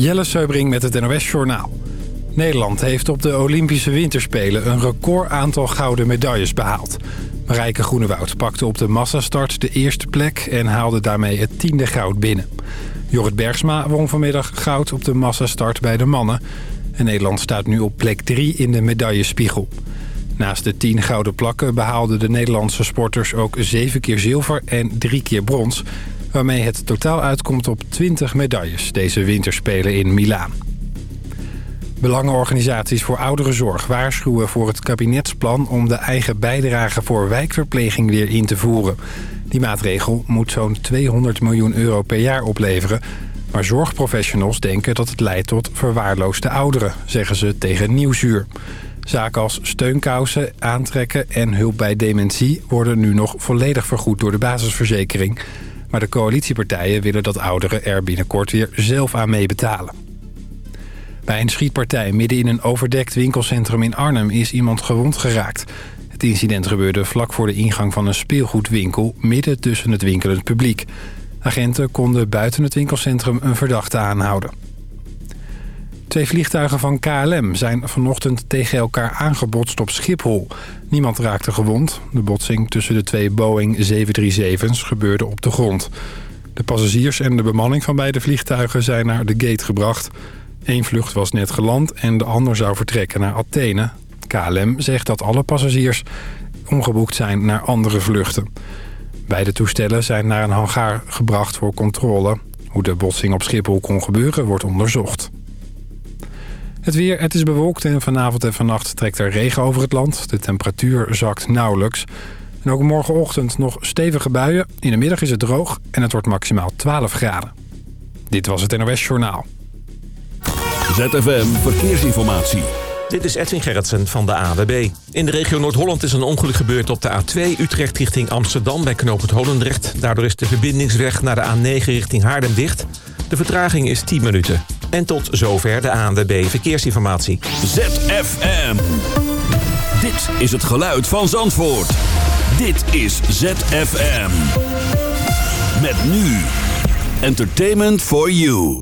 Jelle Seubring met het NOS Journaal. Nederland heeft op de Olympische Winterspelen een record aantal gouden medailles behaald. Marijke Groenewoud pakte op de massastart de eerste plek en haalde daarmee het tiende goud binnen. Jorrit Bergsma won vanmiddag goud op de massastart bij de mannen. En Nederland staat nu op plek 3 in de medaillespiegel. Naast de 10 gouden plakken behaalden de Nederlandse sporters ook 7 keer zilver en 3 keer brons... waarmee het totaal uitkomt op 20 medailles deze winterspelen in Milaan. Belangenorganisaties voor ouderenzorg waarschuwen voor het kabinetsplan... om de eigen bijdrage voor wijkverpleging weer in te voeren. Die maatregel moet zo'n 200 miljoen euro per jaar opleveren... maar zorgprofessionals denken dat het leidt tot verwaarloosde ouderen... zeggen ze tegen Nieuwsuur. Zaken als steunkousen, aantrekken en hulp bij dementie... worden nu nog volledig vergoed door de basisverzekering... Maar de coalitiepartijen willen dat ouderen er binnenkort weer zelf aan meebetalen. Bij een schietpartij midden in een overdekt winkelcentrum in Arnhem is iemand gewond geraakt. Het incident gebeurde vlak voor de ingang van een speelgoedwinkel... midden tussen het winkelend publiek. Agenten konden buiten het winkelcentrum een verdachte aanhouden. Twee vliegtuigen van KLM zijn vanochtend tegen elkaar aangebotst op Schiphol. Niemand raakte gewond. De botsing tussen de twee Boeing 737's gebeurde op de grond. De passagiers en de bemanning van beide vliegtuigen zijn naar de gate gebracht. Eén vlucht was net geland en de ander zou vertrekken naar Athene. KLM zegt dat alle passagiers omgeboekt zijn naar andere vluchten. Beide toestellen zijn naar een hangaar gebracht voor controle. Hoe de botsing op Schiphol kon gebeuren wordt onderzocht. Het weer, het is bewolkt en vanavond en vannacht trekt er regen over het land. De temperatuur zakt nauwelijks. En ook morgenochtend nog stevige buien. In de middag is het droog en het wordt maximaal 12 graden. Dit was het NOS Journaal. ZFM Verkeersinformatie. Dit is Edwin Gerritsen van de AWB. In de regio Noord-Holland is een ongeluk gebeurd op de A2 Utrecht richting Amsterdam bij knooppunt Holendrecht. Daardoor is de verbindingsweg naar de A9 richting Haarlem dicht. De vertraging is 10 minuten. En tot zover de ANWB Verkeersinformatie. ZFM. Dit is het geluid van Zandvoort. Dit is ZFM. Met nu. Entertainment for you.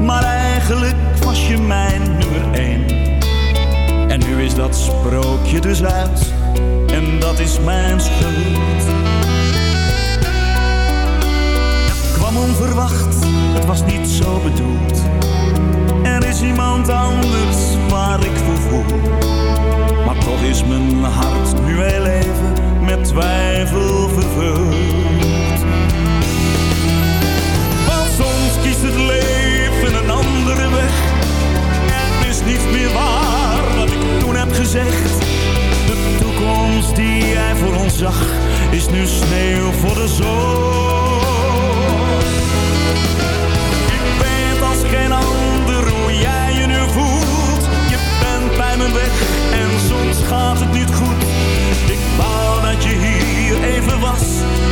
Maar eigenlijk was je mijn nummer één. En nu is dat sprookje dus uit. En dat is mijn schuld. Het kwam onverwacht, het was niet zo bedoeld. Er is iemand anders waar ik voor voel. Maar toch is mijn hart nu heel even met twijfel vervuld. Het leven een andere weg. Het is niet meer waar wat ik toen heb gezegd. De toekomst die jij voor ons zag, is nu sneeuw voor de zon. Ik weet als geen ander hoe jij je nu voelt. Je bent bij me weg en soms gaat het niet goed. Ik wou dat je hier even was,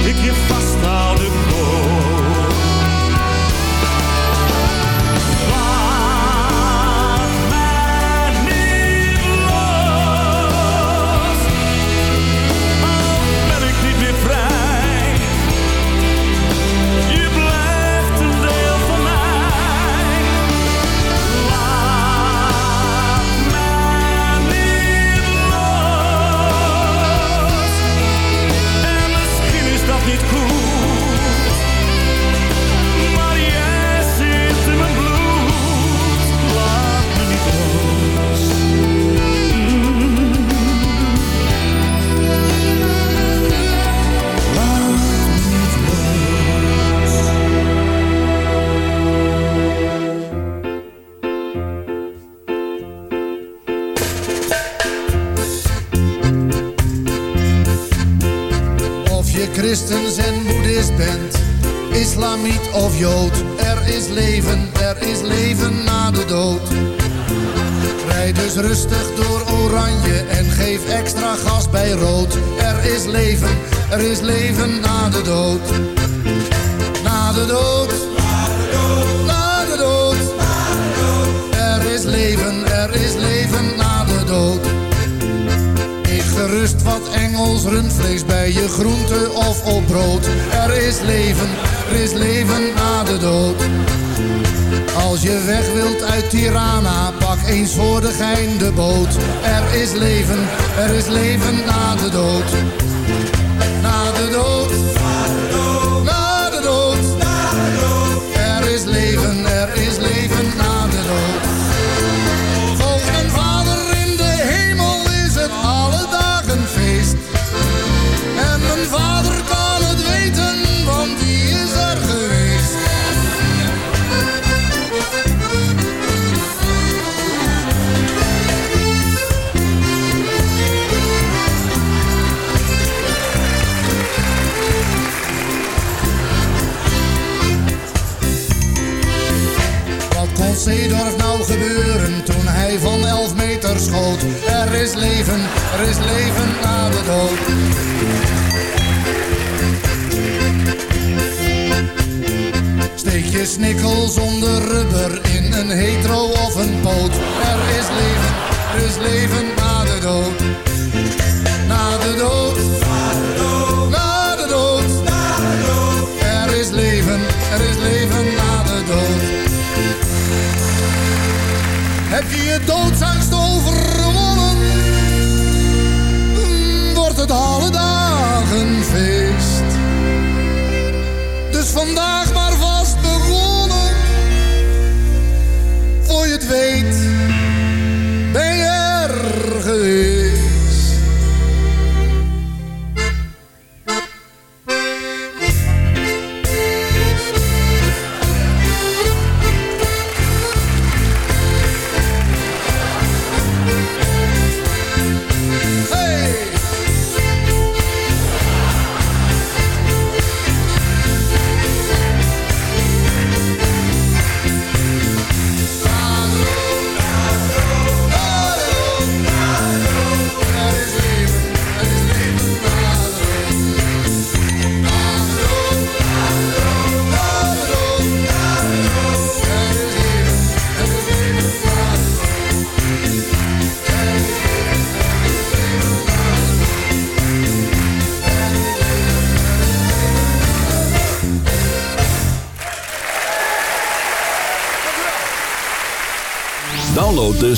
ik je vasthouden kon. Christens en boeddhist bent, islamiet of jood. Er is leven, er is leven na de dood. Rijd dus rustig door oranje en geef extra gas bij rood. Er is leven, er is leven na de dood. Na de dood. Wat Engels rundvlees bij je groente of op brood. Er is leven, er is leven na de dood. Als je weg wilt uit Tirana, pak eens voor de gein de boot. Er is leven, er is leven na de dood. er is leven na de dood. Steek je snikkel zonder rubber in een hetero of een poot. Er is leven, er is leven na de dood. Na de dood. Na de dood. Na de dood. Na de dood. Er is leven, er is leven na de dood. Heb je je doodsangst over? Vandaag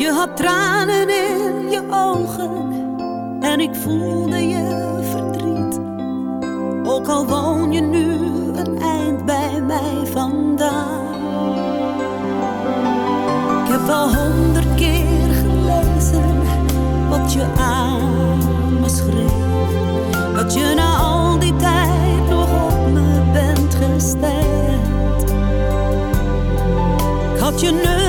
Je had tranen in je ogen en ik voelde je verdriet. Ook al woon je nu een eind bij mij vandaan. Ik heb al honderd keer gelezen wat je aan me schreef. Dat je na al die tijd nog op me bent gestemd. Ik had je nummer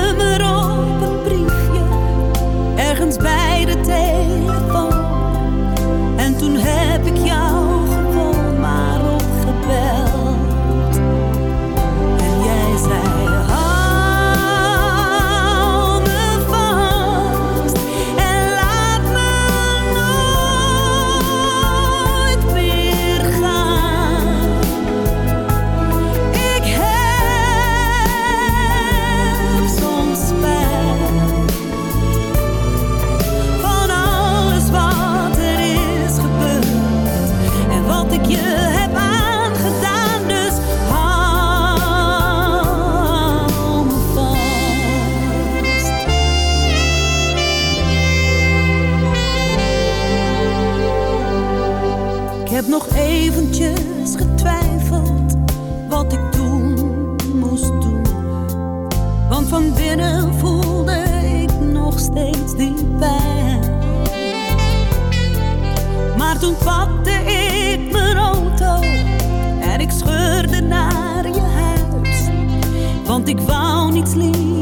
toen pakte ik mijn auto en ik scheurde naar je huis. Want ik wou niets liever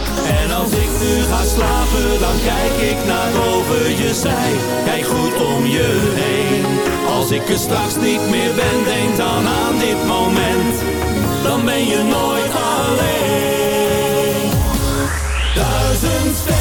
Als ik nu ga slapen, dan kijk ik naar boven je zij. Kijk goed om je heen. Als ik er straks niet meer ben, denk dan aan dit moment. Dan ben je nooit alleen. Duizend sterren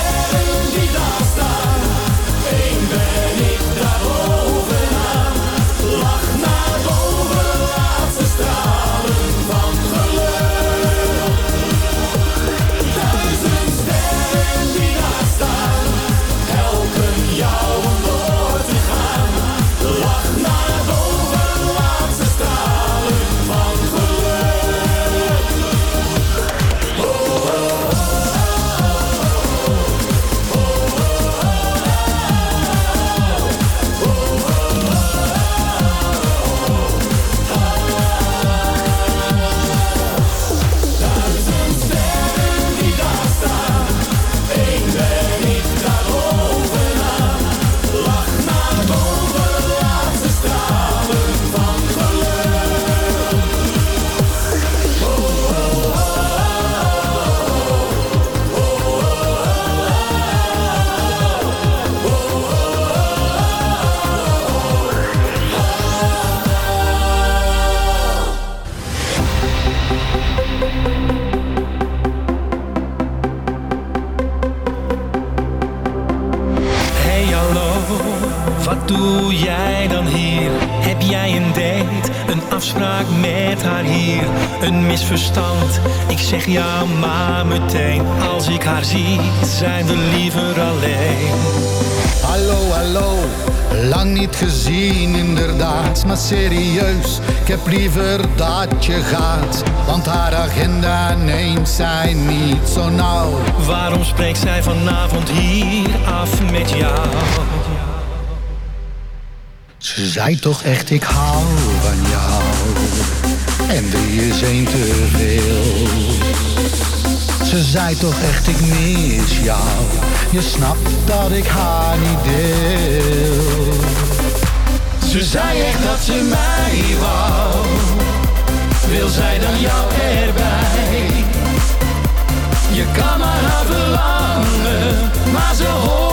zeg ja maar meteen Als ik haar zie, zijn we liever alleen Hallo, hallo, lang niet gezien inderdaad, maar serieus, ik heb liever dat je gaat. Want haar agenda neemt zij niet zo nauw. Waarom spreekt zij vanavond hier af met jou? Ze zei toch echt, ik hou van jou. En drie is één te veel. Ze zei toch echt, ik mis jou. Je snapt dat ik haar niet deel. Ze zei echt dat ze mij wou. Wil zij dan jou erbij? Je kan maar haar verlangen, maar ze hoort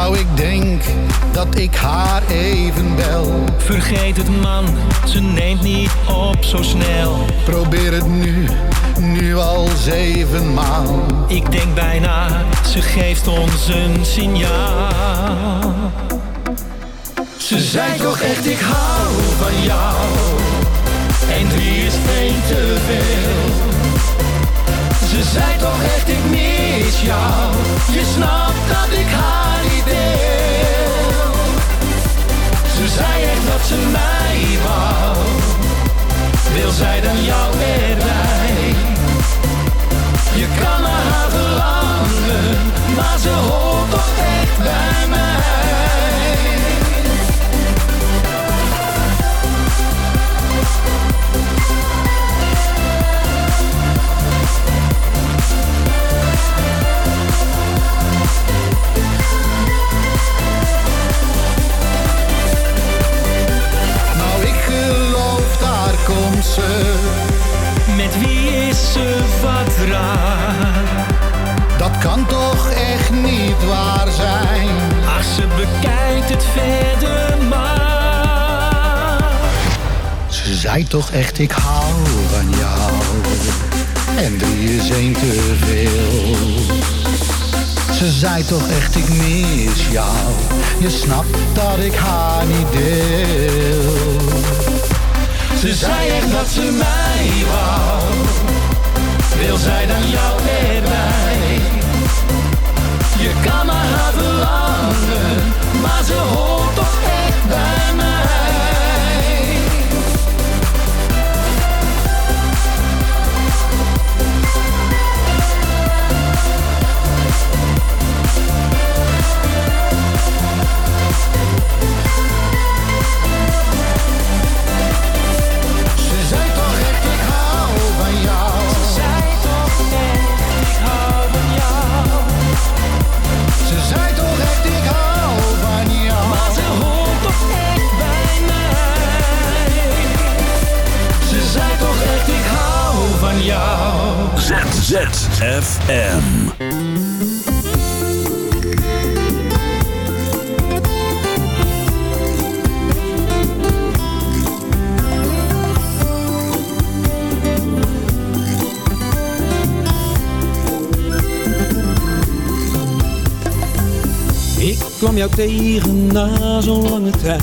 Nou, ik denk dat ik haar even bel. Vergeet het man, ze neemt niet op zo snel Probeer het nu, nu al zevenmaal. Ik denk bijna, ze geeft ons een signaal Ze zei toch echt, ik hou van jou. En drie is één te veel. Ze zei toch echt, ik mis jou. Je snapt zei toch echt ik hou van jou. En drie is één te veel. Ze zei toch echt ik mis jou. Je snapt dat ik haar niet deel. Ze zei echt dat ze mij wou. Wil zij dan jou erbij? Je kan maar haar verlangen, maar ze hoort toch echt Ik kwam jou tegen na zo'n lange tijd.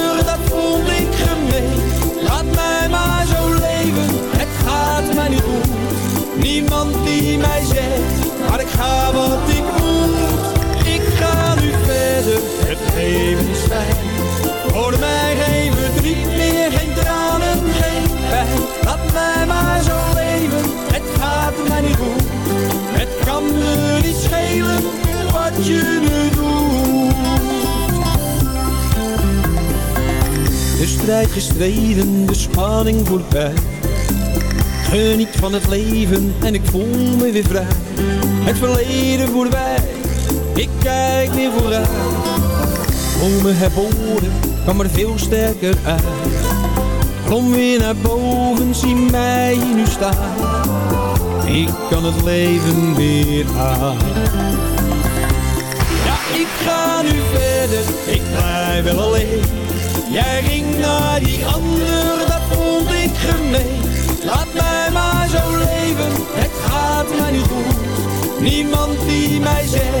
niet. Niemand die mij zegt, maar ik ga wat ik moet. Ik ga nu verder, het leven is fijn. Voor mij geen verdriet meer, geen tranen, geen pijn. Laat mij maar zo leven, het gaat mij niet goed. Het kan me niet schelen, wat je nu doet. De strijd gestreden, de spanning voorbij. Geniet van het leven en ik voel me weer vrij. Het verleden voorbij, ik kijk weer vooruit. Om me herboren, kwam er veel sterker uit. Kom weer naar boven, zie mij nu staan. Ik kan het leven weer aan. Ja, ik ga nu verder, ik blijf wel alleen. Jij ging naar die ander, die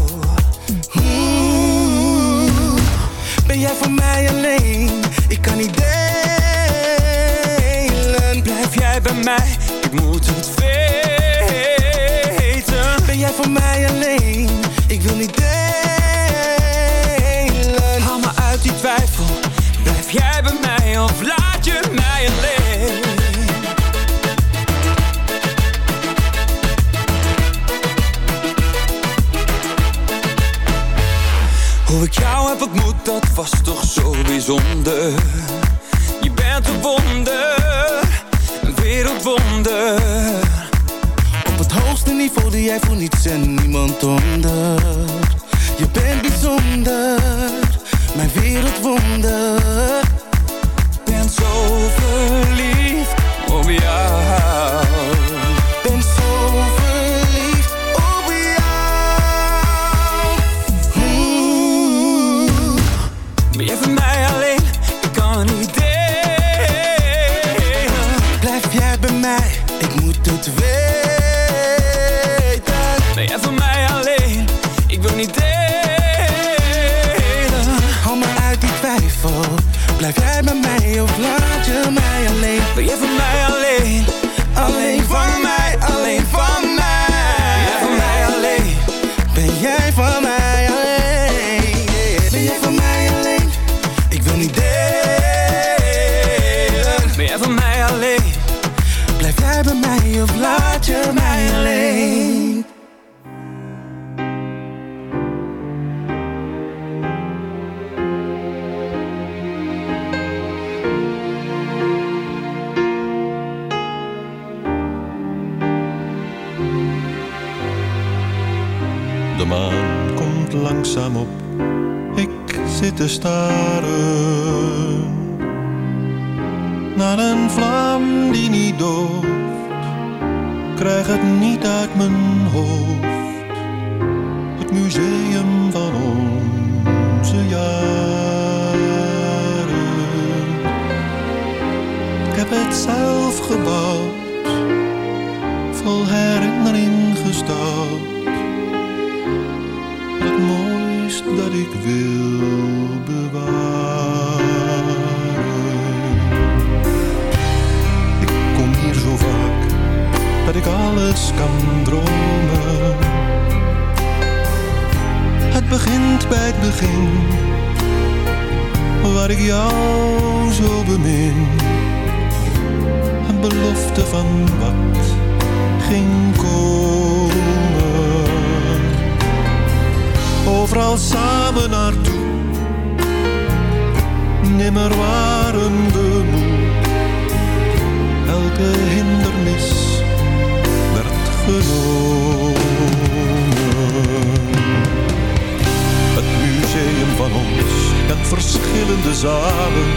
Ik kan niet delen. Blijf jij bij mij? Ik moet het weten. Naar een vlam die niet dooft. Krijg het niet uit mijn hoofd, het museum van onze jaren. Ik heb het zelf gebouwd, vol herinnering gestouwd het mooist dat ik wil kan dromen. Het begint bij het begin, waar ik jou zo bemin. Een belofte van wat ging komen overal samen naartoe. Nimmer waren we moe, elke hindernis genomen. Het museum van ons kent verschillende zalen.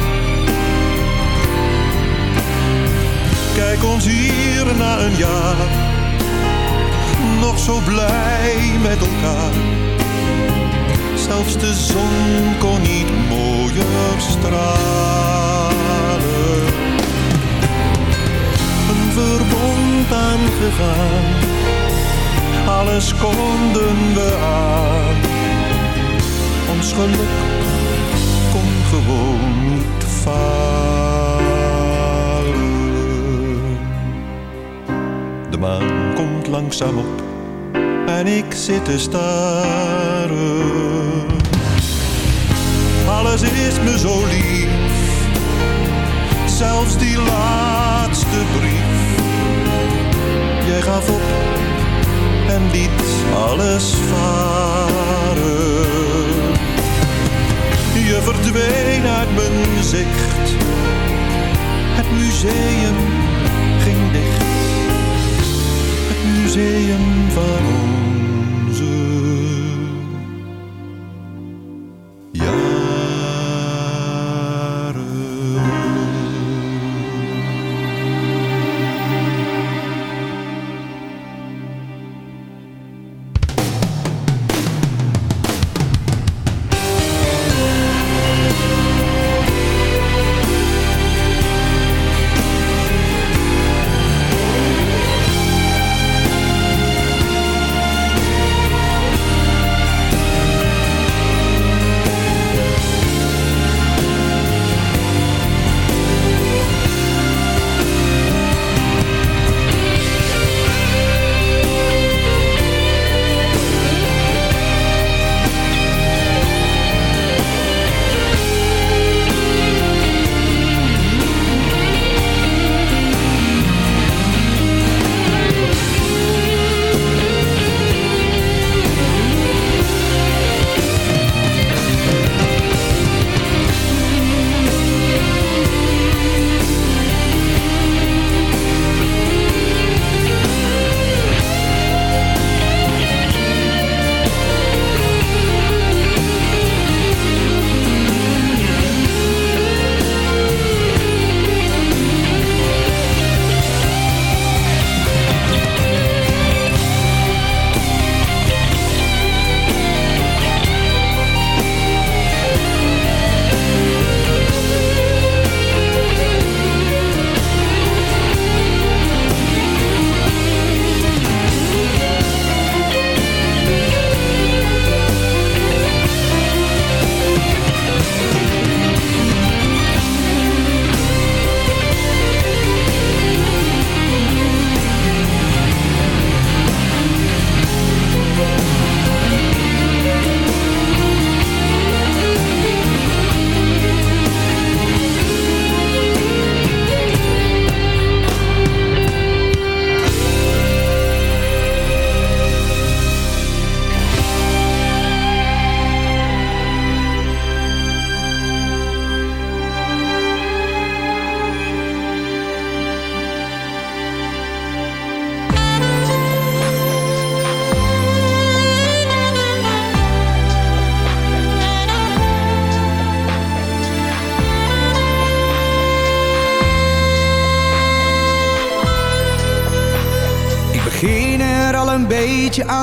Kijk ons hier na een jaar, nog zo blij met elkaar zelfs de zon kon niet mooier stralen. Een aangegaan, alles konden we aan. Ons geluk kon gewoon niet falen. De maan komt langzaam op en ik zit te staren. Alles is me zo lief, zelfs die laatste brief. Op en liet alles varen. Je verdween uit mijn zicht, het museum ging dicht. Het museum van onze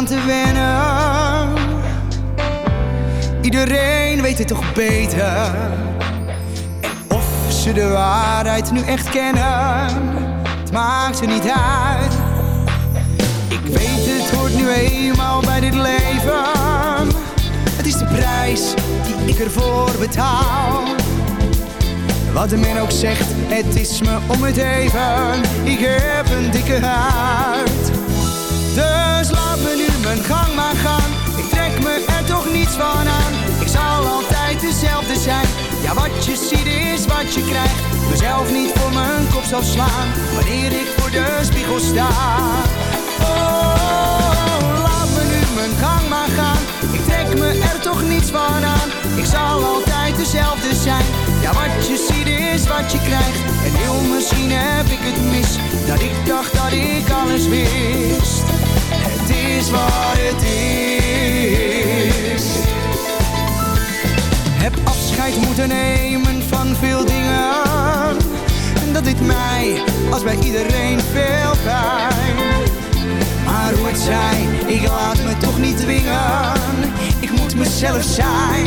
want to be je krijgt. Mezelf niet voor mijn kop zal slaan. Wanneer ik voor de spiegel sta. Oh, laat me nu mijn gang maar gaan. Ik trek me er toch niets van aan. Ik zal altijd dezelfde zijn. Ja, wat je ziet is wat je krijgt. En heel misschien heb ik het mis. Dat ik dacht dat ik alles wist. Het is wat het is. Heb afscheid moeten nemen veel dingen. En dat deed mij, als bij iedereen, veel pijn. Maar hoe het zij, ik laat me toch niet dwingen. Ik moet mezelf zijn.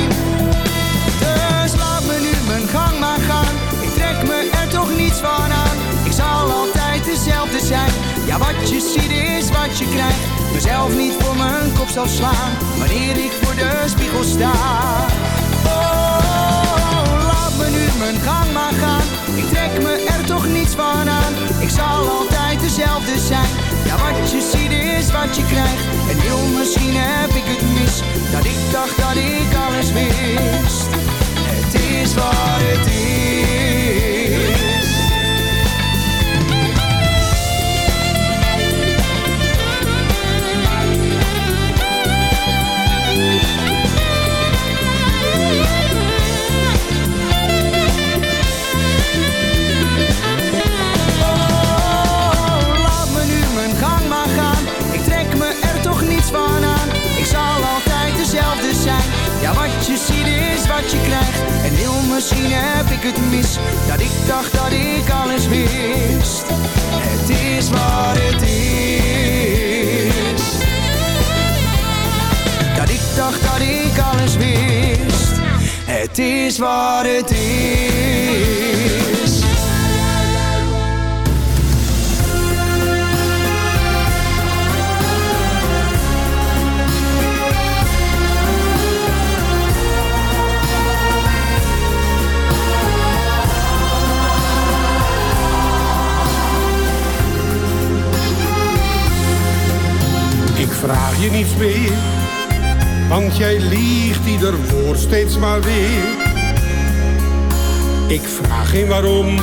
Dus laat me nu mijn gang maar gaan. Ik trek me er toch niets van aan. Ik zal altijd dezelfde zijn. Ja, wat je ziet is wat je krijgt. Mezelf niet voor mijn kop zal slaan. Wanneer ik voor de spiegel sta. Mijn gang maar gaan. Ik trek me er toch niets van aan. Ik zal altijd dezelfde zijn. Ja, wat je ziet is wat je krijgt. En heel misschien heb ik het mis. Dat ik dacht dat ik alles wist. Het is wat het is. Je krijgt. En heel misschien heb ik het mis. Dat ik dacht dat ik alles wist. Het is wat het is. Dat ik dacht dat ik alles wist. Het is wat het is. Vraag je niets meer, want jij liegt ieder woord steeds maar weer. Ik vraag geen waarom,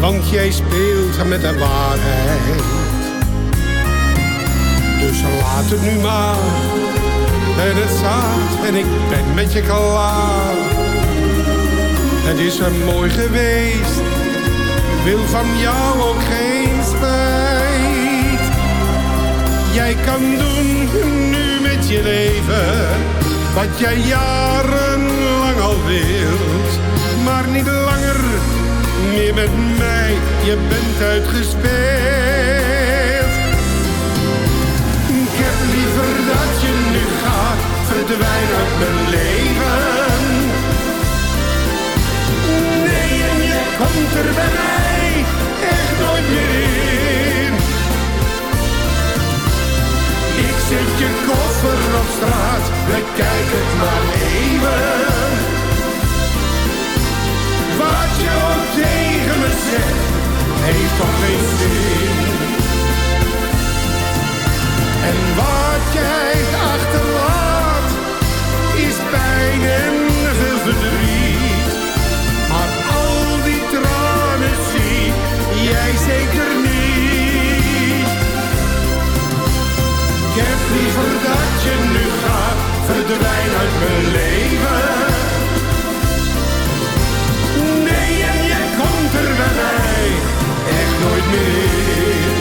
want jij speelt met de waarheid. Dus laat het nu maar, en het staat en ik ben met je klaar. Het is er mooi geweest, wil van jou ook geen Jij kan doen nu met je leven wat jij jarenlang al wilt. Maar niet langer meer met mij, je bent uitgespeeld. Ik heb liever dat je nu gaat, verdwijn uit mijn leven. Nee, en je komt er bij mij echt nooit meer. Je koffer op straat, bekijk het maar even. Wat je ook tegen me zegt, heeft toch geen zin. En wat jij Verdwijn wijn uit mijn leven. Nee, en je komt er bij mij echt nooit meer in.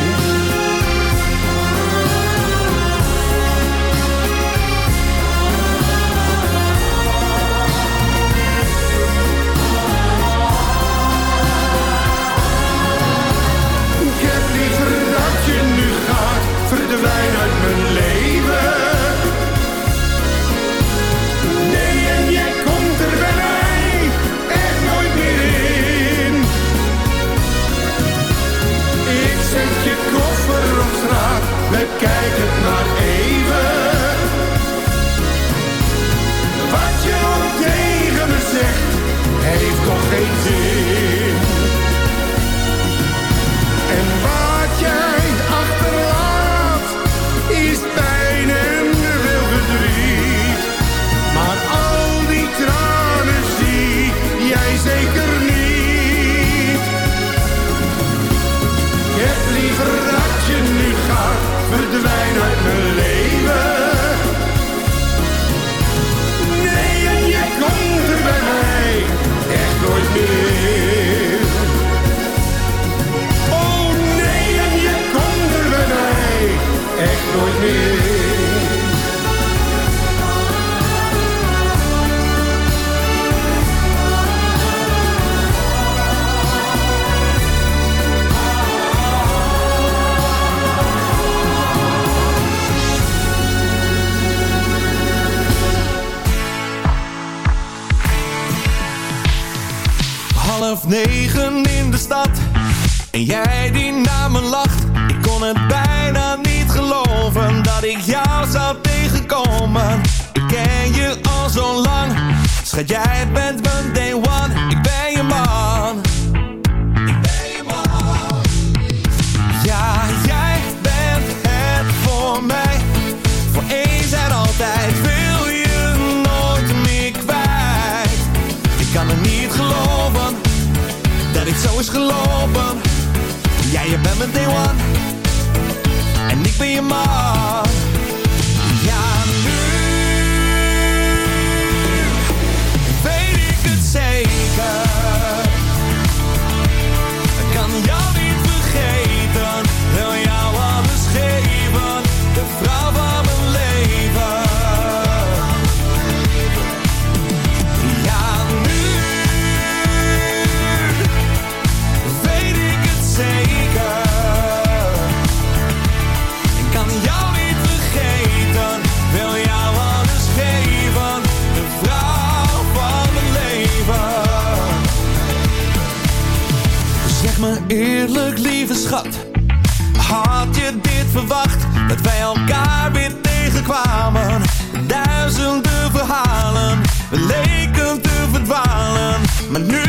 Ik heb nu gaat, verdwijn uit mijn leven. geen zin. En wat jij achterlaat is pijn en veel verdriet. Maar al die tranen zie jij zeker niet. Ik liever dat je nu gaat, verdwijnen uit mijn leven. Nee, je komt er bij mij nooit meer. Oh nee, en je komt er bij mij echt nooit meer. En jij die naar me lacht Ik kon het bijna niet geloven Dat ik jou zou tegenkomen. Ik ken je al zo lang. Schat jij bent mijn day one. Ik ben je man. Ik ben je man. Ja, jij bent het voor mij. Voor eens en altijd wil je nooit meer kwijt. Ik kan het niet geloven Dat het zo is gelopen Ja, je bent mijn day one. En ik ben je man eerlijk, lieve schat Had je dit verwacht? Dat wij elkaar weer tegenkwamen Duizenden verhalen We leken te verdwalen Maar nu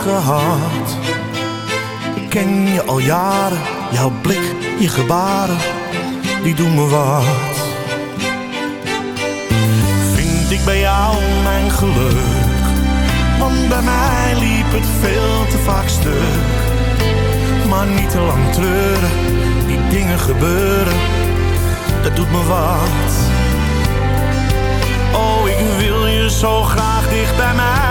gehad. Ken je al jaren, jouw blik, je gebaren, die doen me wat. Vind ik bij jou mijn geluk, want bij mij liep het veel te vaak stuk. Maar niet te lang treuren, die dingen gebeuren, dat doet me wat. Oh, ik wil je zo graag dicht bij mij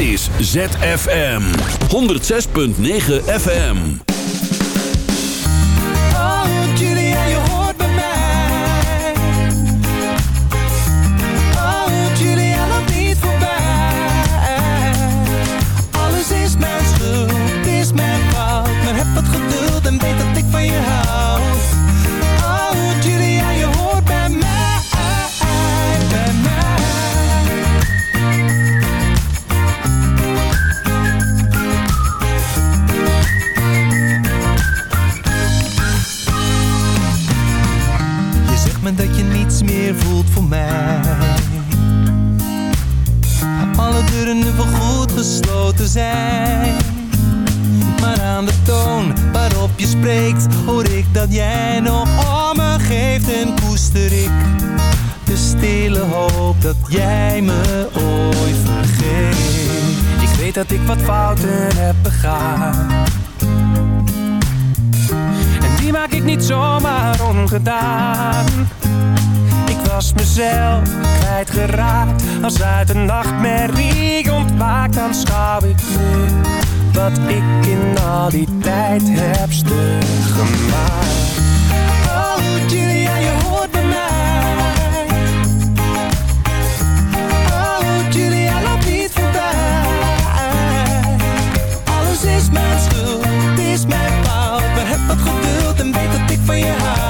is ZFM 106.9 FM. wat fouten heb begaan. En die maak ik niet zomaar ongedaan. Ik was mezelf kwijtgeraakt. Als uit een nachtmerrie ontwaakt, dan schouw ik nu wat ik in al die tijd heb gemaakt. for your heart.